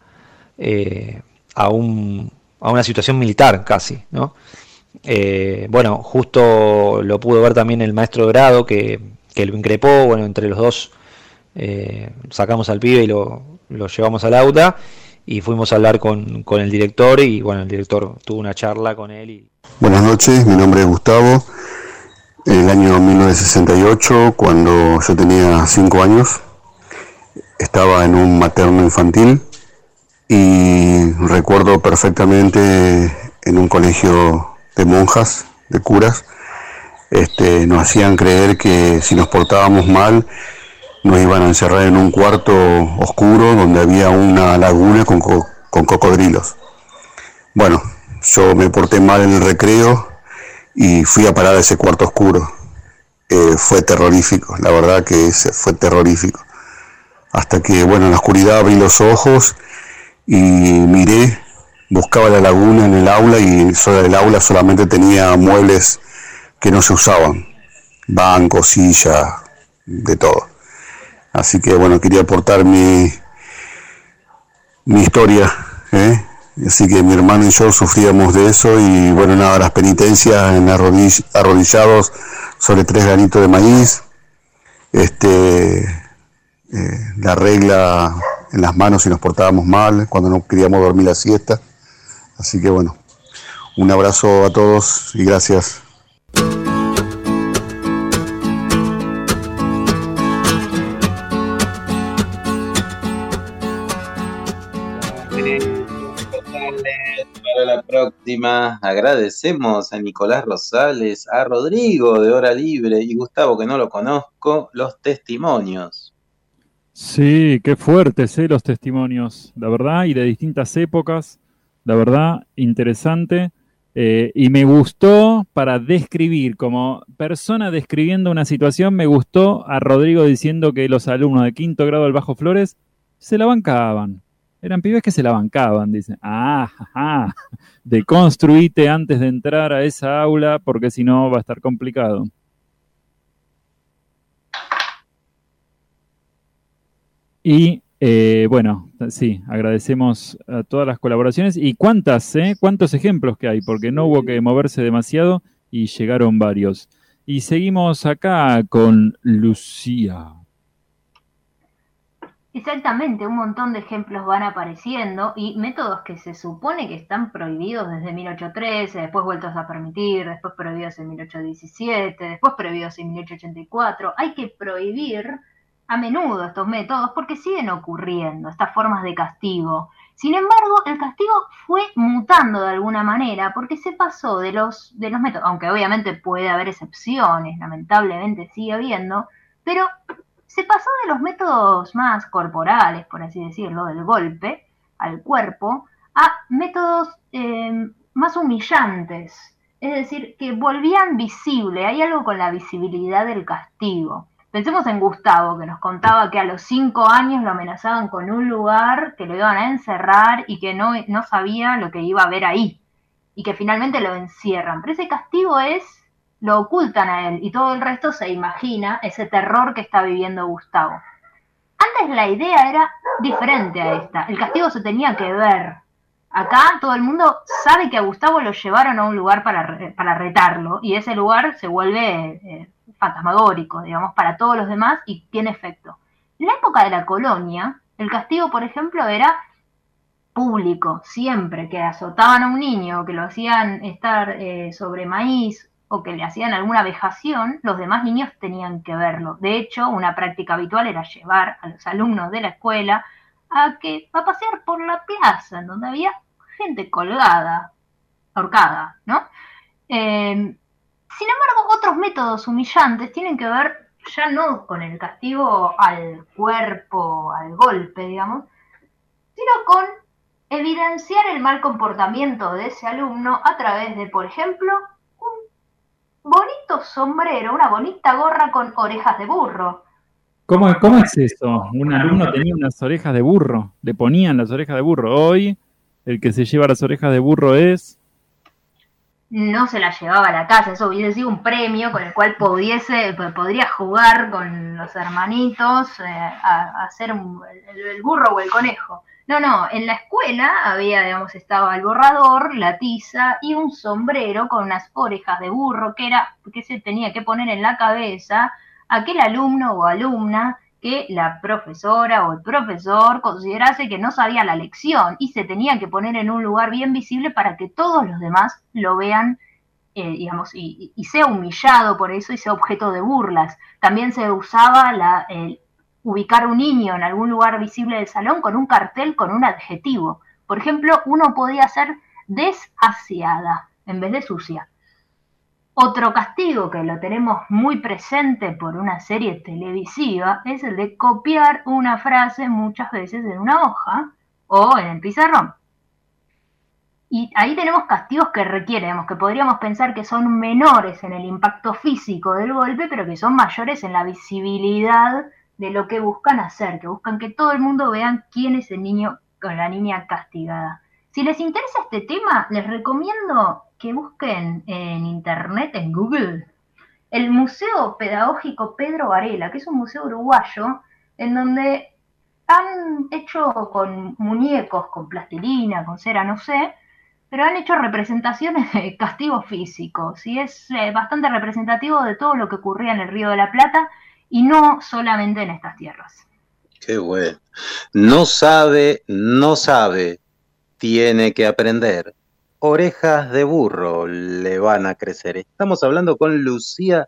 eh, a, un, a una situación militar casi, ¿no? Eh, bueno, justo lo pudo ver también el maestro de grado que, que lo increpó, bueno, entre los dos eh, sacamos al pibe y lo, lo llevamos al auto y fuimos a hablar con, con, el director y bueno, el director tuvo una charla con él. Buenas noches, mi nombre es Gustavo. El año 1968, cuando yo tenía 5 años, estaba en un materno infantil y recuerdo perfectamente en un colegio de monjas, de curas, este, nos hacían creer que si nos portábamos mal nos iban a encerrar en un cuarto oscuro donde había una laguna con, co- con cocodrilos. Bueno, yo me porté mal en el recreo y fui a parar a ese cuarto oscuro. Eh, fue terrorífico, la verdad que fue terrorífico. Hasta que, bueno, en la oscuridad abrí los ojos y miré, buscaba la laguna en el aula y sobre el aula solamente tenía muebles que no se usaban, bancos, sillas, de todo. Así que bueno, quería aportar mi, mi historia, ¿eh? así que mi hermano y yo sufríamos de eso y bueno, nada, las penitencias en arrodill- arrodillados sobre tres granitos de maíz, este, eh, la regla en las manos si nos portábamos mal, cuando no queríamos dormir la siesta. Así que bueno, un abrazo a todos y gracias. Para la próxima, agradecemos a Nicolás Rosales, a Rodrigo de Hora Libre y Gustavo, que no lo conozco, los testimonios. Sí, qué fuertes eh, los testimonios, la verdad, y de distintas épocas, la verdad, interesante. Eh, y me gustó para describir, como persona describiendo una situación, me gustó a Rodrigo diciendo que los alumnos de quinto grado del Bajo Flores se la bancaban. Eran pibes que se la bancaban, dicen. Ah, ajá, deconstruite antes de entrar a esa aula porque si no va a estar complicado. Y eh, bueno, sí, agradecemos a todas las colaboraciones. ¿Y cuántas, eh? ¿Cuántos ejemplos que hay? Porque no hubo que moverse demasiado y llegaron varios. Y seguimos acá con Lucía. Exactamente, un montón de ejemplos van apareciendo y métodos que se supone que están prohibidos desde 1813, después vueltos a permitir, después prohibidos en 1817, después prohibidos en 1884. Hay que prohibir a menudo estos métodos porque siguen ocurriendo, estas formas de castigo. Sin embargo, el castigo fue mutando de alguna manera porque se pasó de los, de los métodos, aunque obviamente puede haber excepciones, lamentablemente sigue habiendo, pero se pasó de los métodos más corporales, por así decirlo, del golpe al cuerpo, a métodos eh, más humillantes, es decir, que volvían visible, hay algo con la visibilidad del castigo. Pensemos en Gustavo, que nos contaba que a los cinco años lo amenazaban con un lugar, que lo iban a encerrar y que no, no sabía lo que iba a ver ahí, y que finalmente lo encierran. Pero ese castigo es lo ocultan a él y todo el resto se imagina ese terror que está viviendo Gustavo. Antes la idea era diferente a esta, el castigo se tenía que ver. Acá todo el mundo sabe que a Gustavo lo llevaron a un lugar para, para retarlo y ese lugar se vuelve eh, fantasmagórico, digamos, para todos los demás y tiene efecto. En la época de la colonia, el castigo, por ejemplo, era público, siempre que azotaban a un niño, que lo hacían estar eh, sobre maíz o que le hacían alguna vejación, los demás niños tenían que verlo. De hecho, una práctica habitual era llevar a los alumnos de la escuela a que a pasear por la plaza, en donde había gente colgada, ahorcada, ¿no? Eh, sin embargo, otros métodos humillantes tienen que ver ya no con el castigo al cuerpo, al golpe, digamos, sino con evidenciar el mal comportamiento de ese alumno a través de, por ejemplo, bonito sombrero, una bonita gorra con orejas de burro. ¿Cómo, ¿Cómo es eso? Un alumno tenía unas orejas de burro, le ponían las orejas de burro. Hoy el que se lleva las orejas de burro es... No se la llevaba a la casa, eso hubiese sido un premio con el cual pudiese, podría jugar con los hermanitos eh, a, hacer el, el burro o el conejo. No, no, en la escuela había, digamos, estaba el borrador, la tiza y un sombrero con unas orejas de burro que era, que se tenía que poner en la cabeza aquel alumno o alumna que la profesora o el profesor considerase que no sabía la lección y se tenía que poner en un lugar bien visible para que todos los demás lo vean, eh, digamos, y, sea humillado por eso y sea objeto de burlas. También se usaba la, el, ubicar un niño en algún lugar visible del salón con un cartel con un adjetivo. Por ejemplo, uno podía ser desasiada en vez de sucia. Otro castigo que lo tenemos muy presente por una serie televisiva es el de copiar una frase muchas veces en una hoja o en el pizarrón. Y ahí tenemos castigos que requieren, que podríamos pensar que son menores en el impacto físico del golpe, pero que son mayores en la visibilidad de lo que buscan hacer, que buscan que todo el mundo vean quién es el niño con la niña castigada. Si les interesa este tema, les recomiendo que busquen en internet, en Google, el Museo Pedagógico Pedro Varela, que es un museo uruguayo en donde han hecho con muñecos, con plastilina, con cera, no sé, pero han hecho representaciones de castigo físico, ¿sí? es eh, bastante representativo de todo lo que ocurría en el Río de la Plata y no solamente en estas tierras. Qué bueno. No sabe, no sabe, tiene que aprender. Orejas de burro le van a crecer. Estamos hablando con Lucía,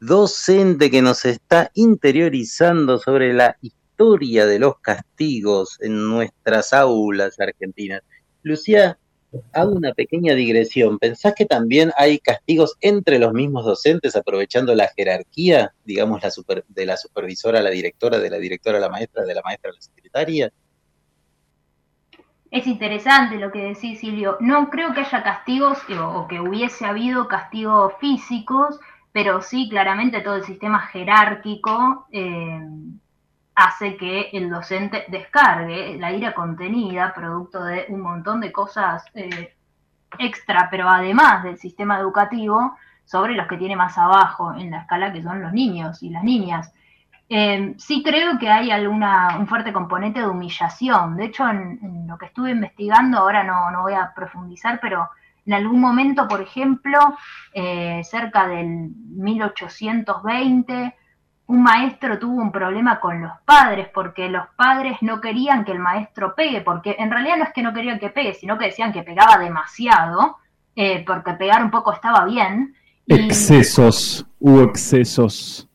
docente que nos está interiorizando sobre la historia de los castigos en nuestras aulas argentinas. Lucía, hago una pequeña digresión. ¿Pensás que también hay castigos entre los mismos docentes aprovechando la jerarquía, digamos, la de la supervisora a la directora, de la directora a la maestra, de la maestra a la secretaria? Es interesante lo que decís, Silvio. No creo que haya castigos o que hubiese habido castigos físicos, pero sí claramente todo el sistema jerárquico eh, hace que el docente descargue la ira contenida, producto de un montón de cosas eh, extra, pero además del sistema educativo, sobre los que tiene más abajo en la escala, que son los niños y las niñas. Eh, sí creo que hay alguna, un fuerte componente de humillación. De hecho, en, lo que estuve investigando, ahora no, no, voy a profundizar, pero en algún momento, por ejemplo, eh, cerca del 1820, un maestro tuvo un problema con los padres porque los padres no querían que el maestro pegue, porque en realidad no es que no querían que pegue, sino que decían que pegaba demasiado, eh, porque pegar un poco estaba bien. Excesos, hubo excesos.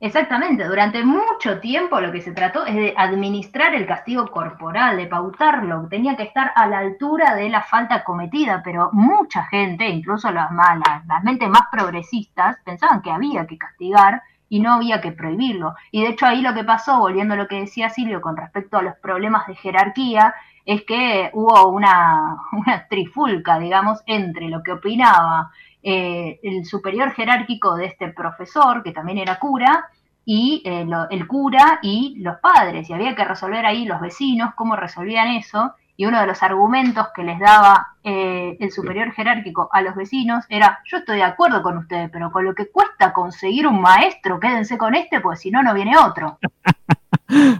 Exactamente, durante mucho tiempo lo que se trató es de administrar el castigo corporal, de pautarlo, tenía que estar a la altura de la falta cometida, pero mucha gente, incluso las, malas, las mentes más progresistas, pensaban que había que castigar y no había que prohibirlo. Y de hecho ahí lo que pasó, volviendo a lo que decía Silvio con respecto a los problemas de jerarquía, es que hubo una, una trifulca, digamos, entre lo que opinaba eh, el superior jerárquico de este profesor, que también era cura, y eh, el cura y los padres. Y había que resolver ahí los vecinos cómo resolvían eso y uno de los argumentos que les daba eh, el superior jerárquico a los vecinos era, yo estoy de acuerdo con ustedes, pero con lo que cuesta conseguir un maestro, quédense con este, pues si no, no viene otro.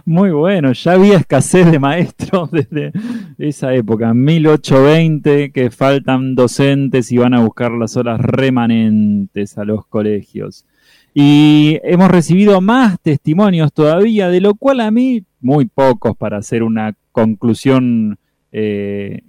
Muy bueno, ya había escasez de maestros desde esa época, 1820, que faltan docentes y van a buscar las horas remanentes a los colegios. Y hemos recibido más testimonios todavía, de lo cual a mí, muy pocos para hacer una conclusión eh,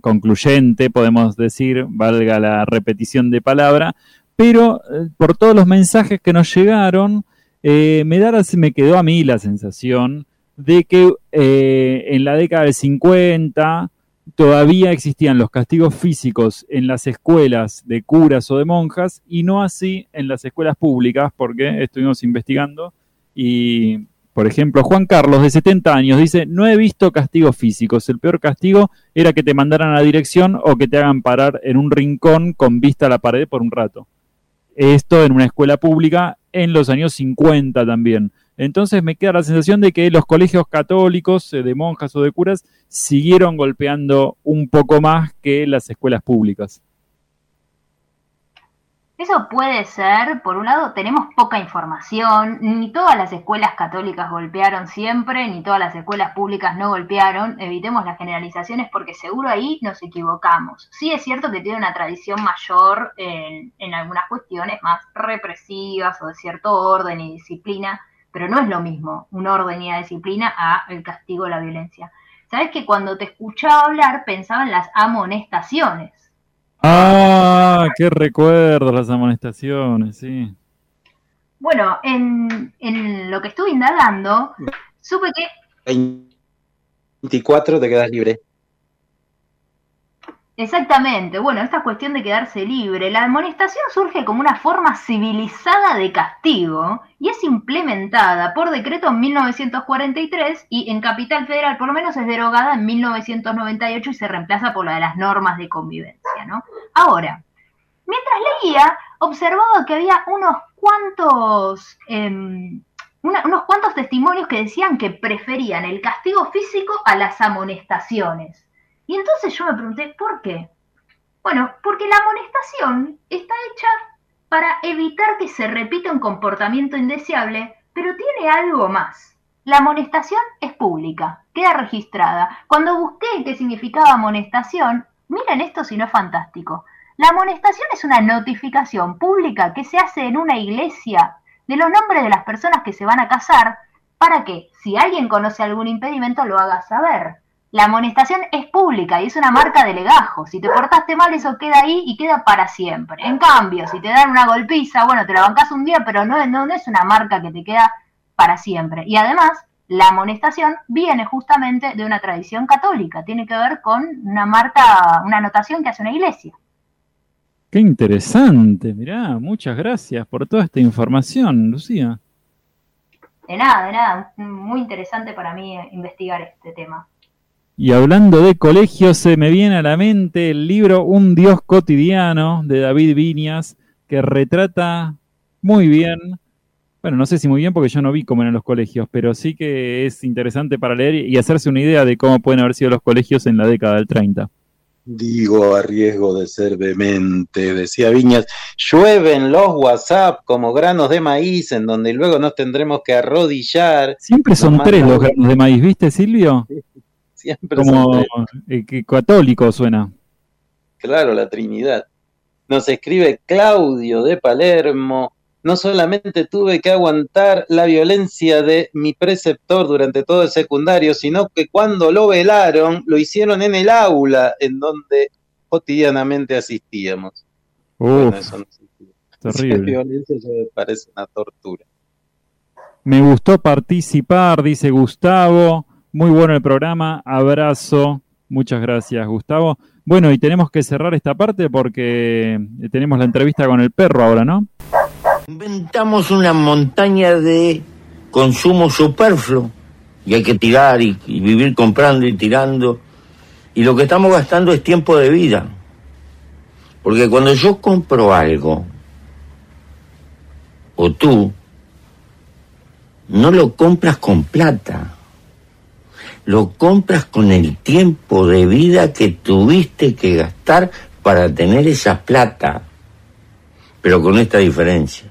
concluyente, podemos decir, valga la repetición de palabra, pero eh, por todos los mensajes que nos llegaron, eh, me, da, me quedó a mí la sensación de que en la década del 50 todavía existían los castigos físicos en las escuelas de curas o de monjas y no así en las escuelas públicas, porque estuvimos investigando y por ejemplo, Juan Carlos, de 70 años, dice, no he visto castigos físicos. El peor castigo era que te mandaran a la dirección o que te hagan parar en un rincón con vista a la pared por un rato. Esto en una escuela pública en los años 50 también. Entonces me queda la sensación de que los colegios católicos, eh, de monjas o de curas, siguieron golpeando un poco más que las escuelas públicas. Eso puede ser, por un lado, tenemos poca información, ni todas las escuelas católicas golpearon siempre, ni todas las escuelas públicas no golpearon, evitemos las generalizaciones porque seguro ahí nos equivocamos. Sí es cierto que tiene una tradición mayor en, algunas cuestiones más represivas o de cierto orden y disciplina, pero no es lo mismo un orden y disciplina a el castigo o la violencia. Sabes que cuando te escuchaba hablar pensaba en las amonestaciones Ah, qué recuerdo las amonestaciones, sí. Bueno, en, en lo que estuve indagando, supe que 24 te quedas libre. Exactamente, bueno, esta cuestión de quedarse libre, la amonestación surge como una forma civilizada de castigo y es implementada por decreto en 1943 y en Capital Federal por lo menos es derogada en 1998 y se reemplaza por la de las normas de convivencia, ¿no? Ahora, mientras leía, observaba que había unos cuantos, em, unos cuantos testimonios que decían que preferían el castigo físico a las amonestaciones. Y entonces yo me pregunté, ¿por qué? Bueno, porque la amonestación está hecha para evitar que se repita un comportamiento indeseable, pero tiene algo más. La amonestación es pública, queda registrada. Cuando busqué qué significaba amonestación, miren esto si no es fantástico. La amonestación es una notificación pública que se hace en una iglesia de los nombres de las personas que se van a casar para que, si alguien conoce algún impedimento, lo haga saber. La amonestación es pública y es una marca de legajo. Si te portaste mal, eso queda ahí y queda para siempre. En cambio, si te dan una golpiza, bueno, te la bancas un día, pero no, no, no es una marca que te queda para siempre. Y además, la amonestación viene justamente de una tradición católica. Tiene que ver con una marca, una anotación que hace una iglesia. Qué interesante, mirá, muchas gracias por toda esta información, Lucía. De nada, de nada. Muy interesante para mí eh, investigar este tema. Y hablando de colegios, se me viene a la mente el libro Un Dios cotidiano de David Viñas, que retrata muy bien, bueno, no sé si muy bien porque yo no vi cómo eran los colegios, pero sí que es interesante para leer y hacerse una idea de cómo pueden haber sido los colegios en la década del 30. Digo, a riesgo de ser vehemente, decía Viñas, llueven los WhatsApp como granos de maíz en donde luego nos tendremos que arrodillar. Siempre son tres los granos de maíz, ¿viste, Silvio? Siempre Como eh, católico suena. Claro, la Trinidad. Nos escribe Claudio de Palermo. No solamente tuve que aguantar la violencia de mi preceptor durante todo el secundario, sino que cuando lo velaron, lo hicieron en el aula en donde cotidianamente asistíamos. Bueno, eso no terrible. violencia, eso me parece una tortura. Me gustó participar, dice Gustavo. Muy bueno el programa. Abrazo. Muchas gracias, Gustavo. Bueno, y tenemos que cerrar esta parte porque tenemos la entrevista con el perro ahora, ¿no? Inventamos una montaña de consumo superfluo y hay que tirar y, y vivir comprando y tirando. Y lo que estamos gastando es tiempo de vida. Porque cuando yo compro algo, o tú, no lo compras con plata, lo compras con el tiempo de vida que tuviste que gastar para tener esa plata. Pero con esta diferencia.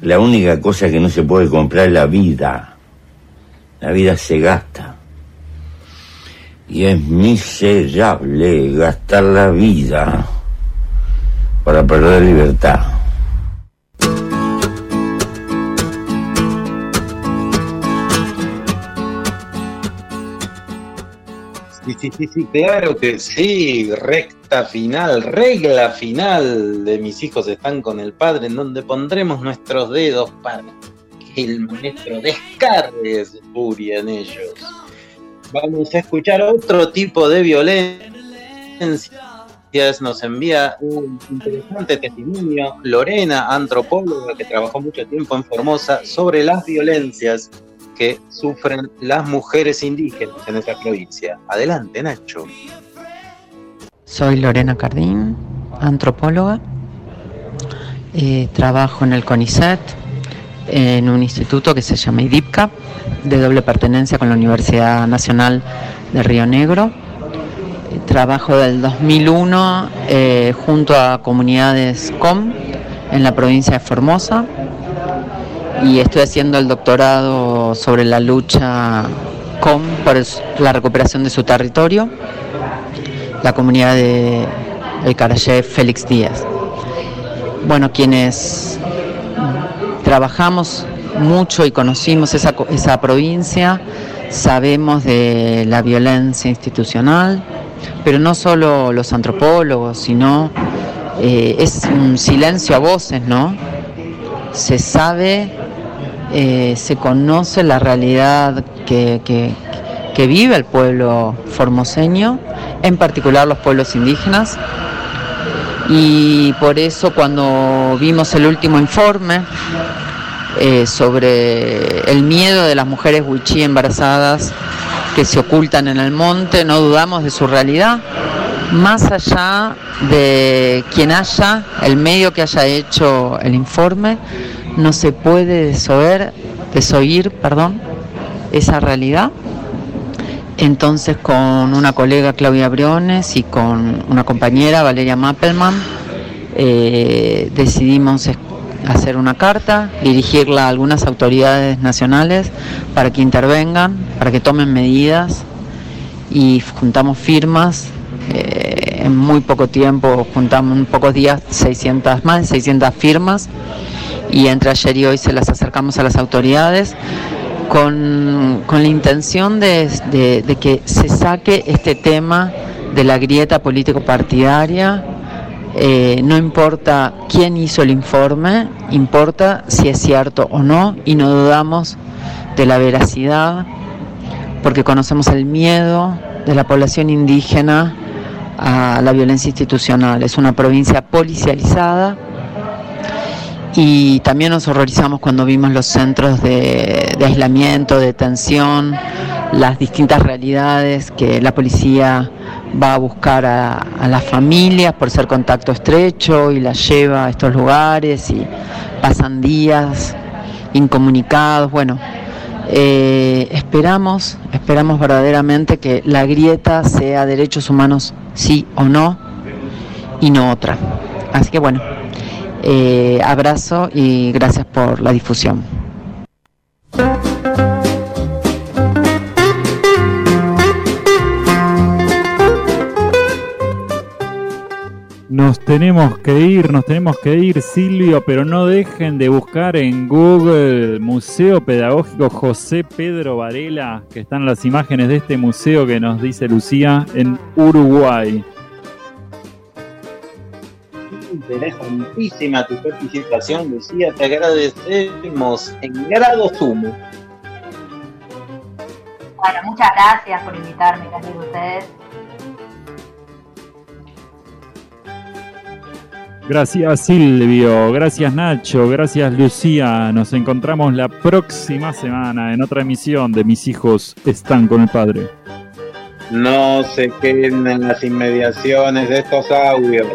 La única cosa que no se puede comprar es la vida. La vida se gasta. Y es miserable gastar la vida para perder libertad. Sí, sí, sí, sí, claro que sí. Recta final, regla final de mis hijos están con el padre, en donde pondremos nuestros dedos para que el maestro descargue su furia en ellos. Vamos a escuchar otro tipo de violencia. Nos envía un interesante testimonio Lorena, antropóloga que trabajó mucho tiempo en Formosa, sobre las violencias que sufren las mujeres indígenas en esta provincia. Adelante, Nacho. Soy Lorena Cardín, antropóloga. Eh, trabajo en el CONICET, en un instituto que se llama IDIPCA, de doble pertenencia con la Universidad Nacional de Río Negro. Eh, Trabajo del 2001 eh, junto a comunidades COM en la provincia de Formosa y estoy haciendo el doctorado sobre la lucha COM por la recuperación de su territorio, la comunidad de el Carayé Félix Díaz. Bueno, quienes trabajamos mucho y conocimos esa, esa provincia, sabemos de la violencia institucional, pero no solo los antropólogos, sino eh, es un silencio a voces, ¿no? se sabe, eh, se conoce la realidad que, vive el pueblo formoseño, en particular los pueblos indígenas. Y por eso cuando vimos el último informe eh, sobre el miedo de las mujeres wichí embarazadas que se ocultan en el monte, no dudamos de su realidad, más allá de quien haya, el medio que haya hecho el informe, no se puede desoír, perdón, esa realidad. Entonces con una colega Claudia Briones y con una compañera Valeria Mappelman eh, decidimos hacer una carta, dirigirla a algunas autoridades nacionales para que intervengan, para que tomen medidas y juntamos firmas. Eh, en muy poco tiempo, juntamos en pocos días 600, más de 600 firmas y entre ayer y hoy se las acercamos a las autoridades con, la intención de, de que se saque este tema de la grieta político-partidaria eh, no importa quién hizo el informe, importa si es cierto o no y no dudamos de la veracidad porque conocemos el miedo de la población indígena a la violencia institucional. Es una provincia policializada y también nos horrorizamos cuando vimos los centros de, aislamiento, de detención, las distintas realidades que la policía va a buscar a, las familias por ser contacto estrecho y las lleva a estos lugares y pasan días incomunicados. Bueno, eh, esperamos, esperamos verdaderamente que la grieta sea derechos humanos sí o no y no otra. Así que bueno, eh, abrazo y gracias por la difusión. Nos tenemos que ir, nos tenemos que ir, Silvio, pero no dejen de buscar en Google Museo Pedagógico José Pedro Varela, que están las imágenes de este museo que nos dice Lucía en Uruguay. Interesantísima tu participación, Lucía, te agradecemos en grado sumo. Bueno, muchas gracias por invitarme, gracias a ustedes. Gracias Silvio, gracias Nacho, gracias Lucía. Nos encontramos la próxima semana en otra emisión de Mis hijos están con el padre. No se queden en las inmediaciones de estos audios.